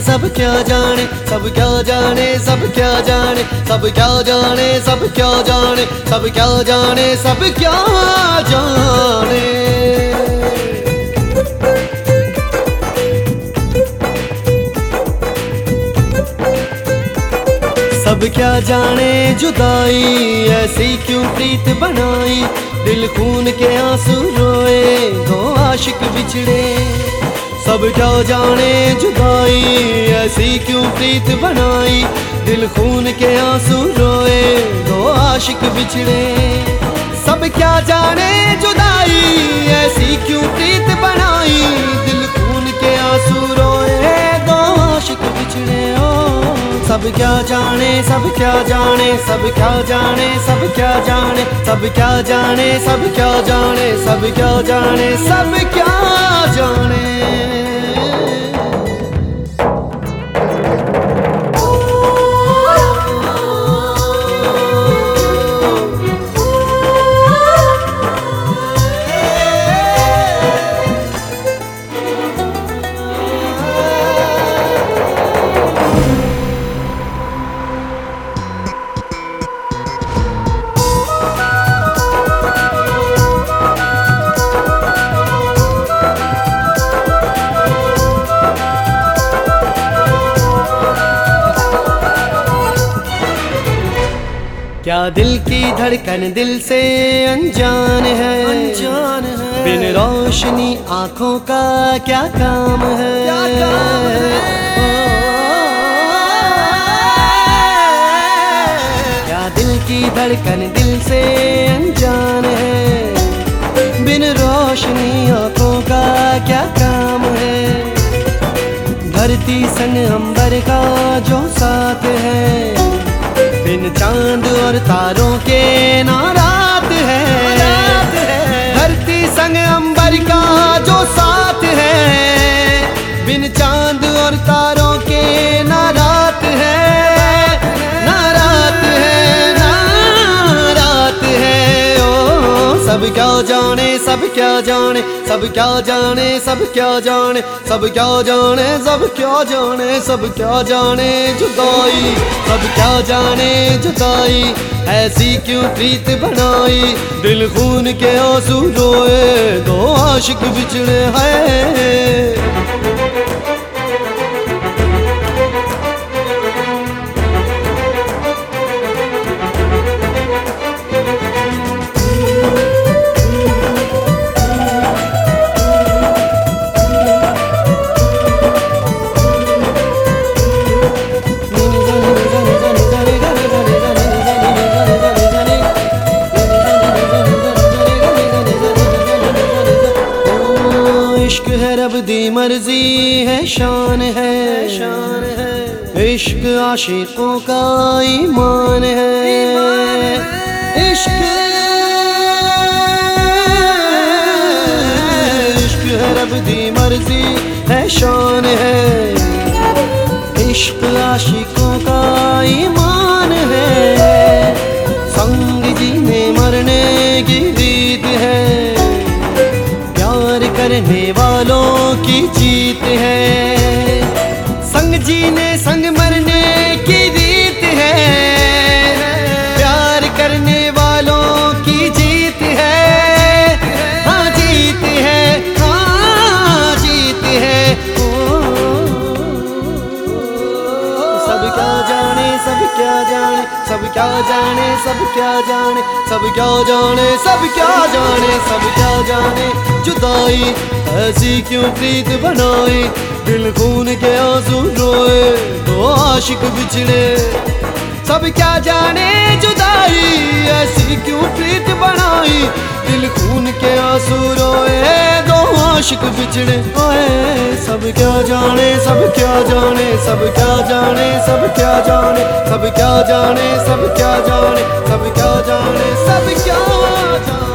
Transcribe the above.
सब क्या जाने, सब क्या जाने, सब क्या जाने, सब क्या जाने, सब क्या जाने, सब क्या जाने, सब क्या जाने। सब क्या जाने, जुदाई, ऐसी क्यों प्रीत बनाई? दिल खून के आँसू रोए, दो आशिक बिछड़े। सब क्या जाने जुदाई ऐसी क्यों प्रीत बनाई दिल खून के आँसू रोए दो आशिक बिछड़े सब क्या जाने जुदाई ऐसी क्यों प्रीत बनाई दिल खून के आँसू रोए दो आशिक बिछड़े ओ सब क्या जाने सब क्या जाने सब क्या जाने सब क्या जाने सब क्या जाने सब क्या जाने सब क्या जाने सब क्या जाने क्या दिल की धड़कन दिल से अनजान है? अनजान है। बिन रोशनी आँखों का क्या काम है? क्या काम है? दिल की धड़कन दिल से अनजान है? बिन रोशनी आँखों का क्या काम है? धरती संग अंबर का जो साथ है बिन चाँद और तारों के नारात है। धरती संग अंबर का जो साथ है। बिन चाँद और तारों सब क्या जाने, सब क्या जाने, सब क्या जाने, सब क्या जाने, सब क्या जाने, सब क्या जाने, सब क्या जाने जुदाई, सब क्या जाने जुदाई, ऐसी क्यों प्रीत बनाई, दिल खून के आँसू रोए, दो आशिक बिछड़े हैं। रब दी मर्ज़ी है, शान है। शान है इश्क आशिकों का ईमान है। इश्क इश्क है रब दी मर्ज़ी है, शान है। इश्क आशिकों का ईमान है। संग जीने मरने की जीत है। संग जी ने संग मर जाने, सब क्या जाने, सब क्या जाने, सब क्या जाने, सब क्या जाने। जुदाई, ऐसी क्यों प्रीत बनाई? दिल खून के आँसू रोए, दो आशिक बिछड़े। सब क्या जाने, जुदाई, ऐसी क्यों प्रीत बनाई? दिल खून के आँसू रोए, दो आशिक बिछड़े आए सब क्या जाने, सब क्या जाने, सब क्या जाने, सब क्या जाने, सब क्या जाने, सब क्या जाने, सब क्या जाने, सब क्या जाने।